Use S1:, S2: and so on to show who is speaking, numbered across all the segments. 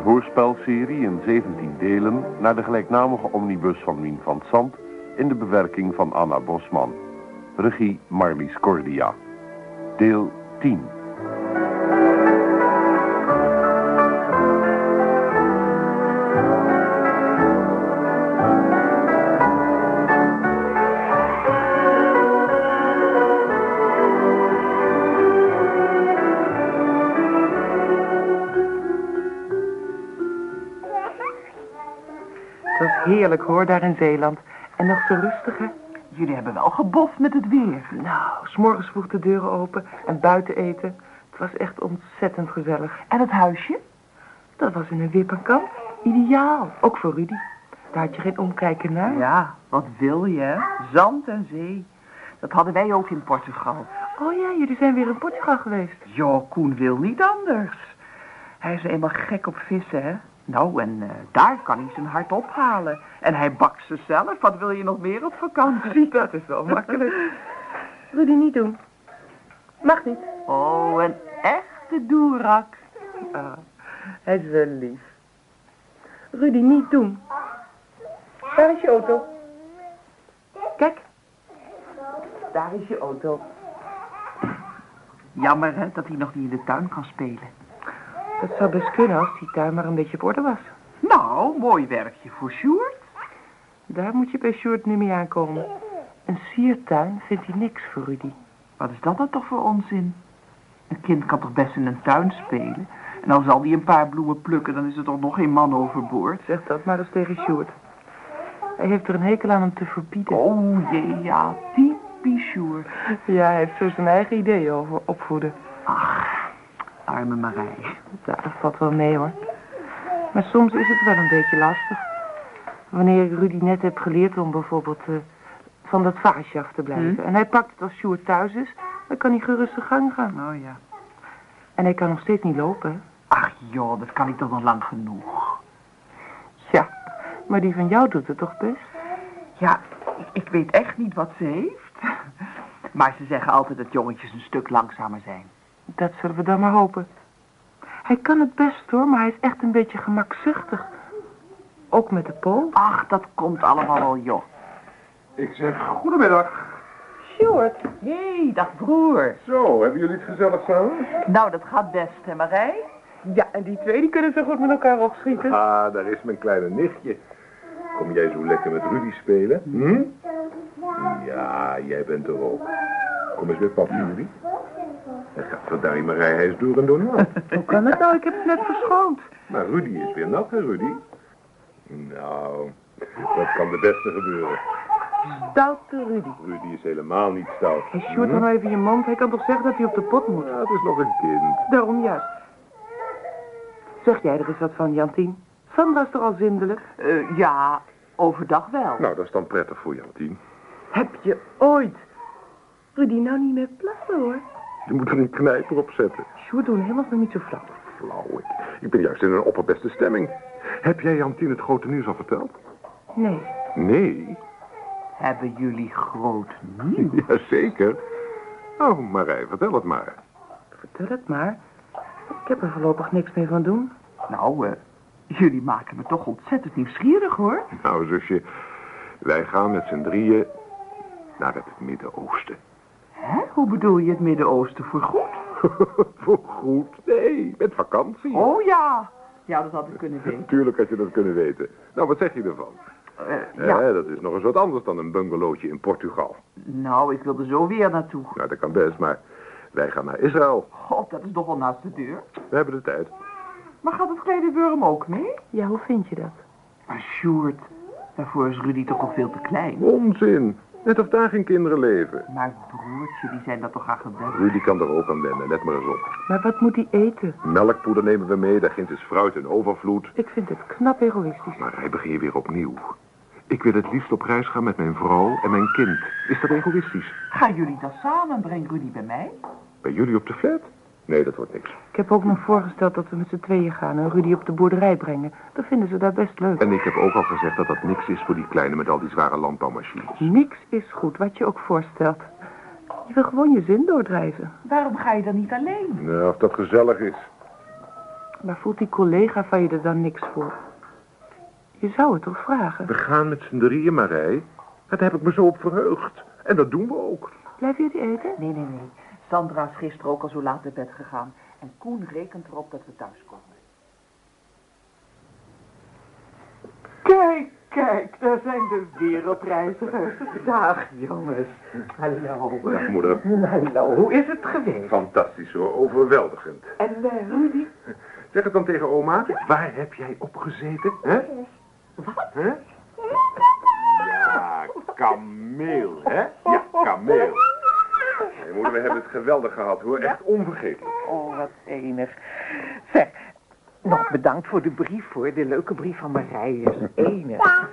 S1: Een hoorspelserie in 17 delen naar de gelijknamige omnibus van Wien van Sant in de bewerking van Anna Bosman. Regie Marlies Cordia. Deel 10.
S2: Heerlijk hoor, daar in Zeeland. En nog zo rustig, hè?
S3: Jullie hebben wel geboft met het weer.
S2: Nou, s'morgens vroeg de deuren open en buiten eten. Het was echt ontzettend gezellig.
S3: En het huisje?
S2: Dat was in een wippenkant. Ideaal. Ook voor Rudy. Daar had je geen omkijken naar.
S3: Ja, wat wil je, hè? Zand en zee. Dat hadden wij ook in Portugal.
S2: Oh ja, jullie zijn weer in Portugal geweest.
S3: Jo, Koen wil niet anders. Hij is eenmaal gek op vissen, hè? Nou, en eh, daar kan hij zijn hart ophalen. En hij bakt ze zelf. Wat wil je nog meer op vakantie?
S2: Dat is wel makkelijk. Rudy, niet doen. Mag niet.
S3: Oh, een echte doerak.
S2: Ah, hij is wel lief. Rudy, niet doen. Daar is je auto. Kijk. Daar is je auto.
S3: Jammer, hè, dat hij nog niet in de tuin kan spelen.
S2: Dat zou best kunnen als die tuin maar een beetje op orde was.
S3: Nou, mooi werkje voor Sjoerd.
S2: Daar moet je bij Sjoerd nu mee aankomen. Een siertuin vindt hij niks voor Rudy.
S3: Wat is dat dan toch voor onzin? Een kind kan toch best in een tuin spelen? En al zal hij een paar bloemen plukken, dan is er toch nog geen man overboord?
S2: Zeg dat maar eens tegen Sjoerd. Hij heeft er een hekel aan om te verbieden.
S3: Oh jee, ja, typisch Sjoerd.
S2: Ja, hij heeft zo zijn eigen ideeën over opvoeden.
S3: Ach, arme Marij.
S2: Ja, dat valt wel mee hoor. Maar soms is het wel een beetje lastig. Wanneer ik Rudy net heb geleerd om bijvoorbeeld eh, van dat vaasje af te blijven.
S3: Hm?
S2: En hij pakt het als Sjoerd thuis is, dan kan hij gerust zijn gang gaan.
S3: Oh ja.
S2: En hij kan nog steeds niet lopen. hè?
S3: Ach joh, dat kan ik toch nog lang genoeg.
S2: Ja, maar die van jou doet het toch best?
S3: Ja, ik, ik weet echt niet wat ze heeft. Maar ze zeggen altijd dat jongetjes een stuk langzamer zijn.
S2: Dat zullen we dan maar hopen. Hij kan het best hoor, maar hij is echt een beetje gemakzuchtig. Ook met de pool.
S3: Ach, dat komt allemaal wel, joh.
S4: Ik zeg goedemiddag.
S2: Sjoerd.
S3: Hé, hey, dag broer.
S4: Zo, hebben jullie het gezellig samen?
S3: Nou, dat gaat best, hè Marij?
S2: Ja, en die twee die kunnen zo goed met elkaar opschieten.
S4: Ah, daar is mijn kleine nichtje. Kom jij zo lekker met Rudy spelen? Hm? Ja, jij bent er ook. Kom eens bij papi, Rudy. Hij Marij, hij is door en door nat.
S2: Hoe kan dat nou? Ik heb het net verschoond.
S4: Maar Rudy is weer nat, hè, Rudy? Nou, dat kan de beste gebeuren.
S2: Stoute Rudy.
S4: Rudy is helemaal niet stout.
S2: Dan nou even je mond. Hij kan toch zeggen dat hij op de pot moet?
S4: Ja, het is nog een kind.
S2: Daarom juist. Zeg jij er eens wat van, Jantien? Sandra is toch al zindelijk?
S3: Eh, ja, overdag wel.
S4: Nou, dat is dan prettig voor Jantien.
S2: Heb je ooit... Rudy, nou niet meer plassen, hoor.
S4: Je moet er een knijper op zetten.
S2: Sjoerd, doe helemaal nog niet zo flauw.
S4: Flauw, ik, ik ben juist in een opperbeste stemming. Heb jij Jantien het grote nieuws al verteld?
S2: Nee.
S4: Nee?
S3: Hebben jullie groot nieuws?
S4: Jazeker. Oh, Marij, vertel het maar.
S2: Vertel het maar. Ik heb er voorlopig niks meer van doen.
S3: Nou, eh, jullie maken me toch ontzettend nieuwsgierig, hoor.
S4: Nou, zusje, wij gaan met z'n drieën naar het Midden-Oosten.
S3: Hè? Hoe bedoel je het Midden-Oosten voor goed?
S4: Voor goed? Nee, met vakantie.
S3: Oh ja. Ja, dat had ik kunnen weten.
S4: Natuurlijk had je dat kunnen weten. Nou, wat zeg je ervan?
S3: Eh, ja.
S4: Eh, dat is nog eens wat anders dan een bungalowtje in Portugal.
S3: Nou, ik wil er zo weer naartoe.
S4: Nou, dat kan best, maar wij gaan naar Israël.
S3: God, dat is toch al naast de deur.
S4: We hebben de tijd.
S3: Maar gaat het kleine Wurm ook mee?
S2: Ja, hoe vind je dat?
S3: Maar Sjoerd, daarvoor is Rudy toch al veel te klein.
S4: Onzin. Net of daar geen kinderen leven.
S3: Maar broertje, die zijn dat toch aan gewend.
S4: Rudy kan er ook aan wennen, let maar eens op.
S2: Maar wat moet hij eten?
S4: Melkpoeder nemen we mee, daar ginds is fruit in overvloed.
S2: Ik vind het knap egoïstisch.
S4: Maar hij begin je weer opnieuw. Ik wil het liefst op reis gaan met mijn vrouw en mijn kind. Is dat egoïstisch?
S3: Gaan jullie dan samen? Breng Rudy bij mij?
S4: Bij jullie op de flat? Nee, dat wordt niks.
S2: Ik heb ook nog voorgesteld dat we met z'n tweeën gaan en Rudy op de boerderij brengen. Dat vinden ze daar best leuk.
S4: En ik heb ook al gezegd dat dat niks is voor die kleine met al die zware landbouwmachines.
S2: Niks is goed, wat je ook voorstelt. Je wil gewoon je zin doordrijven.
S3: Waarom ga je dan niet alleen?
S4: Nou, of dat gezellig is.
S2: Maar voelt die collega van je er dan niks voor? Je zou het toch vragen?
S4: We gaan met z'n drieën, Marij. Daar heb ik me zo op verheugd. En dat doen we ook.
S2: Blijf jullie eten?
S5: Nee, nee, nee. Sandra is gisteren ook al zo laat naar bed gegaan. En Koen rekent erop dat we thuiskomen. Kijk, kijk, daar zijn de wereldreizigers. Dag, jongens. Hallo.
S4: Dag, moeder.
S5: Hallo, hoe is het geweest?
S4: Fantastisch hoor, overweldigend.
S5: En uh, Rudy?
S4: Zeg het dan tegen oma. Waar heb jij opgezeten, hè?
S5: Wat?
S4: Hè? Ja, kameel, hè? Ja, kameel. Nee, moeder, we hebben het geweldig gehad, hoor. Echt onvergetelijk.
S5: Oh, wat enig. Zeg, nog bedankt voor de brief, hoor. De leuke brief van Marij is enig.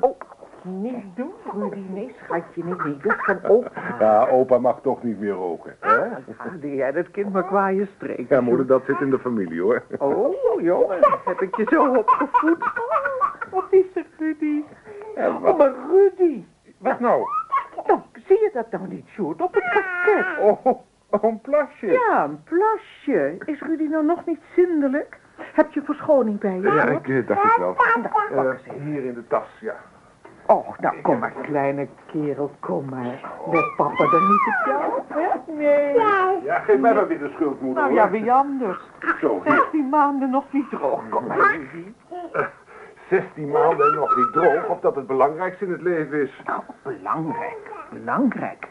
S5: Oh, niet doen, Rudy. Nee, schatje, niet, niet. Dat van opa.
S4: Ja, opa mag toch niet meer roken, hè?
S5: Ja, doe jij dat kind maar kwaaie streek.
S4: Ja, moeder, dat zit in de familie, hoor.
S5: Oh, jongen, heb ik je zo opgevoed. Wat is er, Rudy? Oh, maar Rudy.
S4: Wat nou?
S5: Zie je dat nou niet, Sjoerd? Op het pakket.
S4: Oh, oh, een plasje.
S5: Ja, een plasje. Is Rudy nou nog niet zindelijk? Heb je verschoning bij je,
S4: Ja, ik eh, dacht het wel.
S5: Nou, pak
S4: Eh,
S5: eens even.
S4: hier in de tas, ja.
S5: Oh, nou, kom maar, kleine kerel, kom maar. Let papa dan niet op jou? hè? Nee.
S4: Ja, geef mij maar weer de schuld, moeder.
S5: Nou ja, wie anders?
S4: Zo, hier.
S5: 16 maanden nog niet droog. Kom maar, Rudy.
S4: 16 maanden en nog niet droog, of dat het belangrijkste in het leven is.
S5: Nou, belangrijk, belangrijk.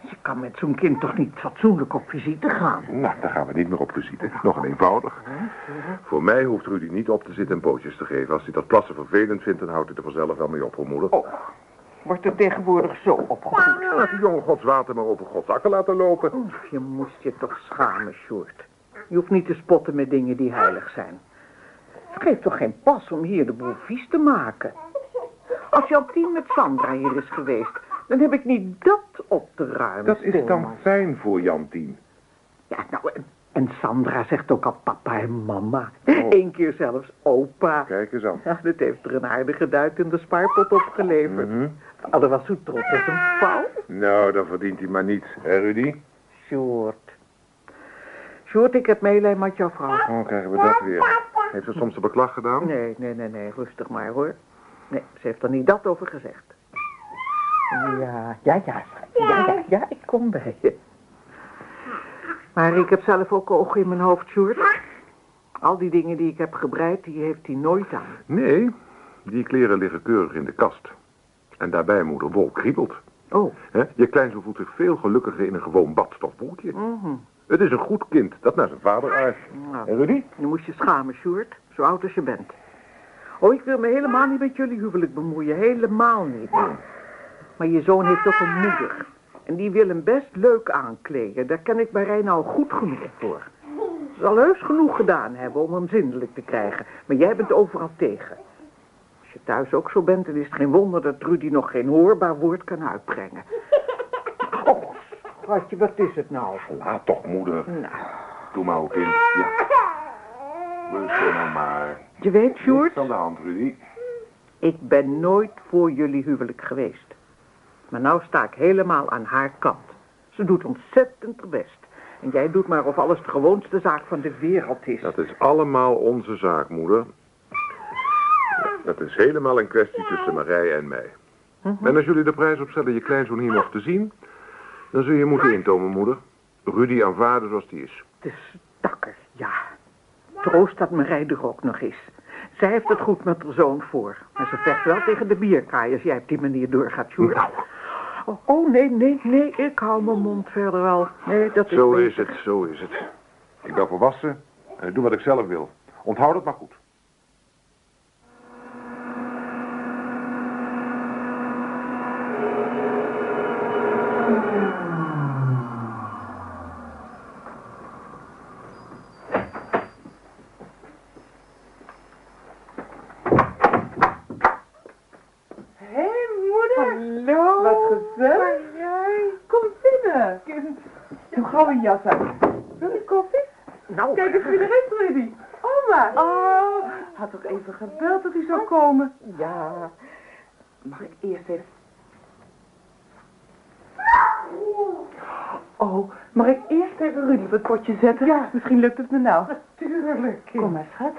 S5: Je kan met zo'n kind toch niet fatsoenlijk op visite gaan?
S4: Nou, daar gaan we niet meer op visite. Nog een eenvoudig. Voor mij hoeft Rudy niet op te zitten en pootjes te geven. Als hij dat plassen vervelend vindt, dan houdt hij er vanzelf wel mee op, hoor, moeder.
S5: Oh, wordt er tegenwoordig zo opgevoed?
S4: Ja, laat die jongen Gods water maar over Gods akker laten lopen.
S5: Oef, je moest je toch schamen, Sjoerd. Je hoeft niet te spotten met dingen die heilig zijn. Het geeft toch geen pas om hier de boel vies te maken? Als je al tien met Sandra hier is geweest, dan heb ik niet dat op te ruimen.
S4: Dat is dan fijn voor Jantien.
S5: Ja, nou, en, Sandra zegt ook al papa en mama.
S4: Oh.
S5: Eén keer zelfs opa.
S4: Kijk eens aan.
S5: Ja, dit heeft er een aardige duit in de spaarpot opgeleverd.
S4: Mhm.
S5: Vader was zo trots als een pauw.
S4: Nou, dan verdient hij maar niet, hè, Rudy?
S5: Sjoerd. Sjoerd, ik heb meelij met jouw vrouw.
S4: Oh, krijgen we dat weer. Heeft ze soms de beklag gedaan?
S5: Nee, nee, nee, nee, rustig maar hoor. Nee, ze heeft er niet dat over gezegd. Ja, ja, ja, ja, ja, ja, ik kom bij je. Maar ik heb zelf ook ogen in mijn hoofd, Sjoerd. Al die dingen die ik heb gebreid, die heeft hij nooit aan.
S4: Nee, die kleren liggen keurig in de kast. En daarbij moeder Wol kriebelt.
S5: Oh,
S4: Hè? Je kleinzoon voelt zich veel gelukkiger in een gewoon badstofboekje.
S5: mhm.
S4: Het is een goed kind dat naar zijn vader uit.
S5: nou,
S4: En Rudy?
S5: je moest je schamen, Sjoerd. Zo oud als je bent. Oh, ik wil me helemaal niet met jullie huwelijk bemoeien. Helemaal niet. Maar je zoon heeft ook een moeder. En die wil hem best leuk aankleden. Daar ken ik Marij nou goed genoeg voor. Ze zal heus genoeg gedaan hebben om hem zindelijk te krijgen. Maar jij bent overal tegen. Als je thuis ook zo bent, dan is het geen wonder dat Rudy nog geen hoorbaar woord kan uitbrengen. Oh, schatje, wat is het nou?
S4: Laat toch, moeder.
S5: Nou,
S4: Doe maar ook kind. Ja. Rustig nou maar.
S5: je weet, Sjoerd,
S4: Niks aan de hand, Rudy.
S5: Ik ben nooit voor jullie huwelijk geweest. Maar nou sta ik helemaal aan haar kant. Ze doet ontzettend haar best. En jij doet maar of alles de gewoonste zaak van de wereld is.
S4: Dat is allemaal onze zaak, moeder. Dat is helemaal een kwestie tussen Marij en mij. En als jullie de prijs opstellen je kleinzoon hier nog te zien... dan zul je moeten intomen, moeder. Rudy aanvaarden zoals die is.
S5: De stakker, ja. Troost dat Marij er ook nog is. Zij heeft het goed met haar zoon voor. Maar ze vecht wel tegen de bierkaai als jij op die manier doorgaat, Sjoerd.
S4: Nou.
S5: Oh, oh, nee, nee, nee, ik hou mijn mond verder wel. Nee, dat is
S4: Zo
S5: beter.
S4: is het, zo is het. Ik ben volwassen en ik doe wat ik zelf wil. Onthoud het maar goed.
S2: Hé, moeder.
S5: Hallo.
S2: Wat gezellig. Kom binnen. Doe gauw een jas aan. Wil je koffie?
S5: Nou,
S2: Kijk eens wie er is, Rudy. Oma. Oh, had toch even gebeld dat hij zou komen.
S5: Ja. Mag ik eerst even...
S2: Oh, mag ik eerst tegen Rudy op het potje zetten? Ja. Misschien lukt het me nou.
S5: Tuurlijk.
S2: Kom maar, schat.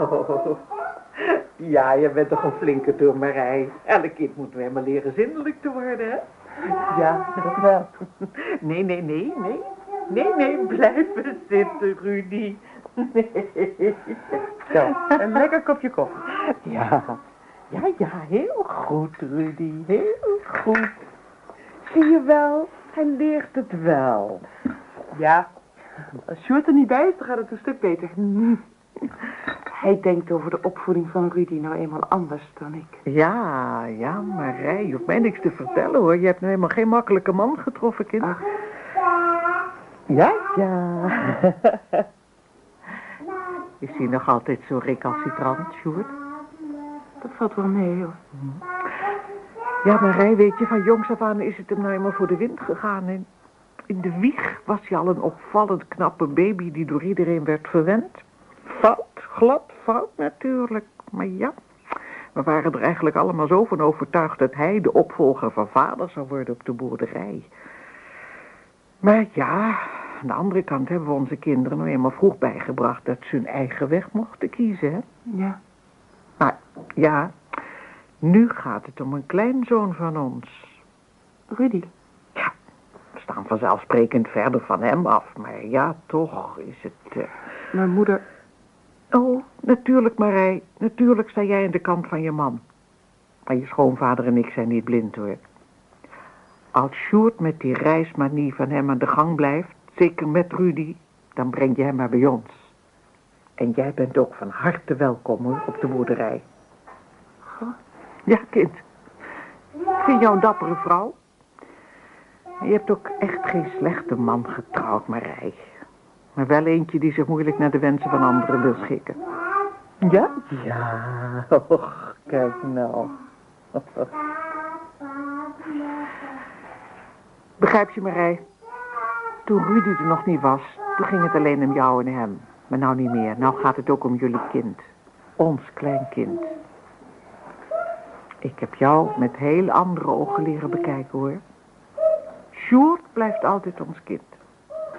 S5: Oh. Ja, je bent toch een flinke toermarij. Elk kind moet weer maar leren zindelijk te worden, hè?
S2: Ja, dat wel.
S5: Nee, nee, nee, nee. Nee, nee, blijven zitten, Rudy. Nee.
S2: Zo, een lekker kopje koffie.
S5: Ja, ja, ja, heel goed, Rudy. Heel goed. Zie je wel, hij leert het wel.
S2: Ja, als Sjoerd er niet bij is, dan gaat het een stuk beter. Hij denkt over de opvoeding van Rudy nou eenmaal anders dan ik.
S5: Ja, ja, Marij, je hoeft mij niks te vertellen, hoor. Je hebt nou helemaal geen makkelijke man getroffen, kind.
S2: Ach.
S5: Ja, ja. Is hij nog altijd zo recalcitrant, Sjoerd?
S2: Dat valt wel mee, hoor.
S5: Ja, Marij, weet je, van jongs af aan is het hem nou eenmaal voor de wind gegaan. En in de wieg was hij al een opvallend knappe baby die door iedereen werd verwend. Fout, glad, fout natuurlijk. Maar ja, we waren er eigenlijk allemaal zo van overtuigd dat hij de opvolger van vader zou worden op de boerderij. Maar ja, aan de andere kant hebben we onze kinderen nou eenmaal vroeg bijgebracht dat ze hun eigen weg mochten kiezen, hè?
S2: Ja.
S5: Maar ja, nu gaat het om een kleinzoon van ons.
S2: Rudy.
S5: Ja, we staan vanzelfsprekend verder van hem af, maar ja, toch is het... eh,
S2: Maar moeder,
S5: Oh, natuurlijk Marij, natuurlijk sta jij aan de kant van je man. Maar je schoonvader en ik zijn niet blind hoor. Als Sjoerd met die reismanie van hem aan de gang blijft, zeker met Rudy, dan breng hem maar bij ons. En jij bent ook van harte welkom hoor, op de boerderij. Ja, kind. Ik vind jou een dappere vrouw. Je hebt ook echt geen slechte man getrouwd, Marij. Maar wel eentje die zich moeilijk naar de wensen van anderen wil schikken. Ja? Ja, och, kijk nou. Begrijp je, Marij? Toen Rudy er nog niet was, toen ging het alleen om jou en hem. Maar nou niet meer. Nou gaat het ook om jullie kind. Ons kleinkind. Ik heb jou met heel andere ogen leren bekijken, hoor. Sjoerd blijft altijd ons kind.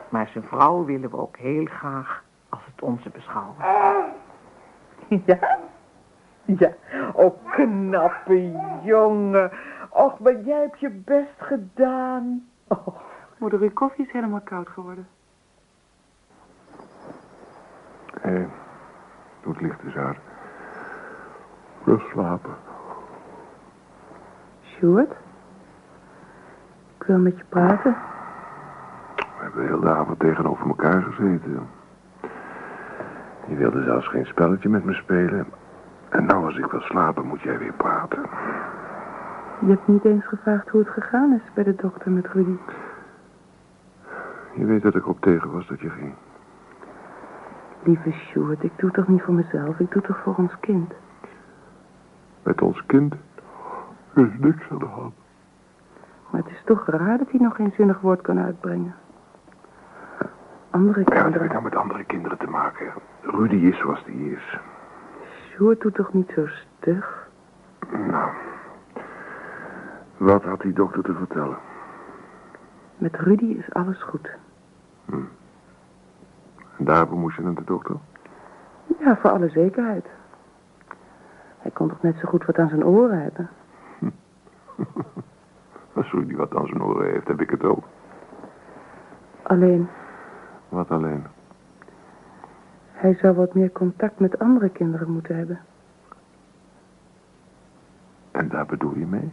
S5: Maar zijn vrouw willen we ook heel graag als het onze beschouwen. Ja? Ja, oh knappe jongen. Och, maar jij hebt je best gedaan. Oh,
S2: moeder, uw koffie is helemaal koud geworden.
S4: Hé, doe het licht eens uit. Rust slapen.
S2: Sjoerd? Ik wil met je praten.
S4: Hebben de hele avond tegenover elkaar gezeten. Je wilde zelfs geen spelletje met me spelen. En nou als ik wil slapen, moet jij weer praten.
S2: Je hebt niet eens gevraagd hoe het gegaan is bij de dokter met Rudy.
S4: Je weet dat ik op tegen was dat je ging.
S2: Lieve Sjoerd, ik doe toch niet voor mezelf, ik doe toch voor ons kind.
S4: Met ons kind is niks aan de hand.
S2: Maar het is toch raar dat hij nog geen zinnig woord kan uitbrengen. Andere
S4: Ja, wat heb ik
S2: kinderen...
S4: nou met andere kinderen te maken? Rudy is zoals die is.
S2: Sjoerd doet toch niet zo stug?
S4: Nou, wat had die dokter te vertellen?
S2: Met Rudy is alles goed.
S4: En daarvoor moest je naar de dokter?
S2: Ja, voor alle zekerheid. Hij kon toch net zo goed wat aan zijn oren hebben.
S4: Als Rudy wat aan zijn oren heeft, heb ik het ook.
S2: Alleen,
S4: Wat alleen?
S2: hij zou wat meer contact met andere kinderen moeten hebben.
S4: En daar bedoel je mee?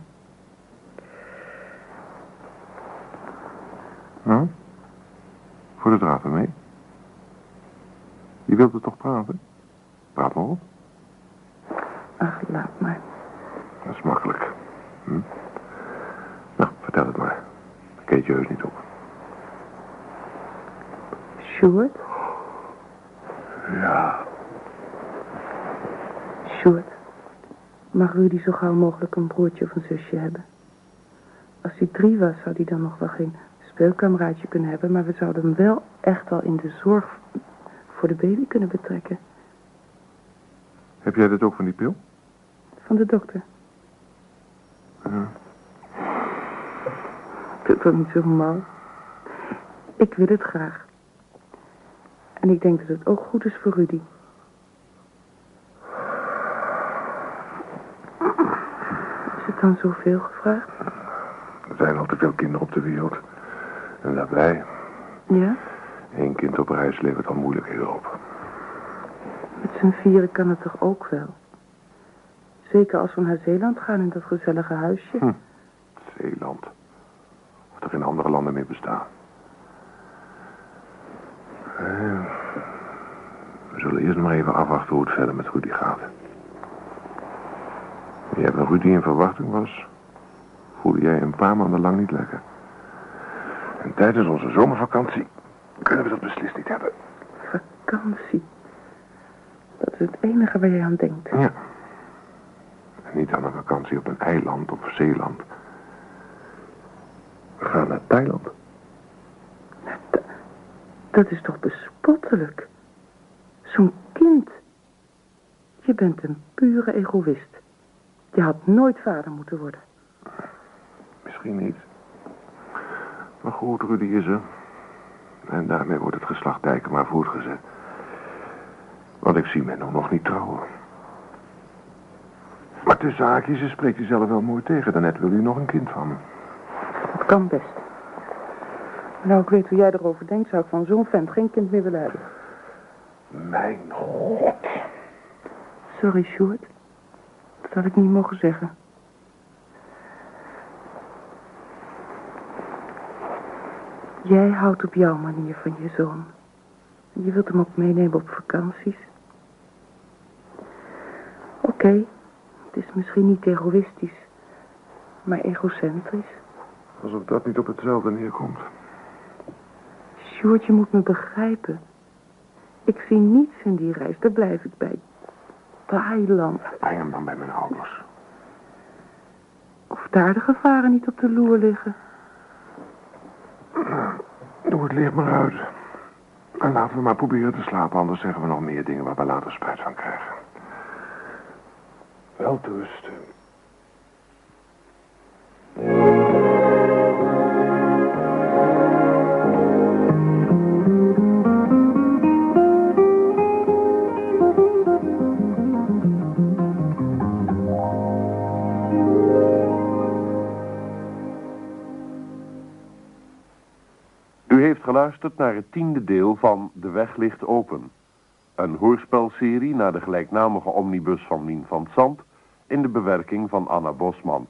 S4: Huh? Voor de draven mee? Je wilt er toch praten? Praat maar op.
S2: Ach, laat maar.
S4: Dat is makkelijk. Hm? Nou, vertel het maar. Ik eet je heus niet op.
S2: Sjoerd?
S4: Ja,
S2: Sjoerd. Mag Rudy zo gauw mogelijk een broertje of een zusje hebben? Als hij drie was, zou hij dan nog wel geen speelkameraadje kunnen hebben, maar we zouden hem wel echt al in de zorg voor de baby kunnen betrekken.
S4: heb jij dat ook van die pil?
S2: Van de dokter.
S4: Ja.
S2: Doe toch niet zo mal. Ik wil het graag. En ik denk dat het ook goed is voor Rudy. Is het dan zoveel gevraagd?
S4: Er zijn al te veel kinderen op de wereld. En daarbij,
S2: Ja?
S4: één kind op reis levert al moeilijkheden op.
S2: Met z'n vieren kan het toch ook wel? Zeker als we naar Zeeland gaan in dat gezellige huisje.
S4: Hm. Zeeland. Of er geen andere landen meer bestaan. Eh, we zullen eerst maar even afwachten hoe het verder met Rudy gaat. Jij bij Rudy in verwachting was, voelde jij een paar maanden lang niet lekker. En tijdens onze zomervakantie kunnen we dat beslist niet hebben.
S2: Vakantie. Dat is het enige waar jij aan denkt.
S4: Ja. En niet aan een vakantie op een eiland of Zeeland. We gaan naar Thailand.
S2: Dat is toch bespottelijk? Zo'n kind. Je bent een pure egoïst. Je had nooit vader moeten worden.
S4: Misschien niet. Maar goed, Rudy is er. En daarmee wordt het geslacht Dijken maar voortgezet. Want ik zie men nog niet trouwen. Maar tussen haakjes, ze spreekt u zelf wel mooi tegen. Daarnet wil u nog een kind van me.
S2: Dat kan best. Nou, ik weet hoe jij erover denkt, zou ik van zo'n vent geen kind meer willen hebben.
S4: Mijn god.
S2: Sorry, Sjoerd. Dat had ik niet mogen zeggen. Jij houdt op jouw manier van je zoon. Je wilt hem ook meenemen op vakanties. Oké, het is misschien niet egoïstisch, maar egocentrisch.
S4: Alsof dat niet op hetzelfde neerkomt.
S2: Sjoerd, je moet me begrijpen. Ik zie niets in die reis, daar blijf ik bij. Thailand.
S4: Breng hem dan bij mijn ouders.
S2: Of daar de gevaren niet op de loer liggen.
S4: Doe het licht maar uit. En laten we maar proberen te slapen, anders zeggen we nog meer dingen waar we later spijt van krijgen. Wel
S1: geluisterd naar het tiende deel van De Weg ligt open. Een hoorspelserie naar de gelijknamige omnibus van Mien van Zand in de bewerking van Anna Bosman.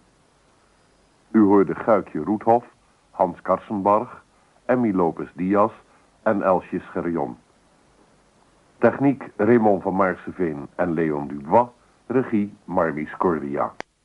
S1: U hoorde Guikje Roethof, Hans Karsenbarg, Emmy Lopez Diaz en Elsje Scherjon. Techniek Raymond van Maarseveen en Leon Dubois, regie Marlies Cordia.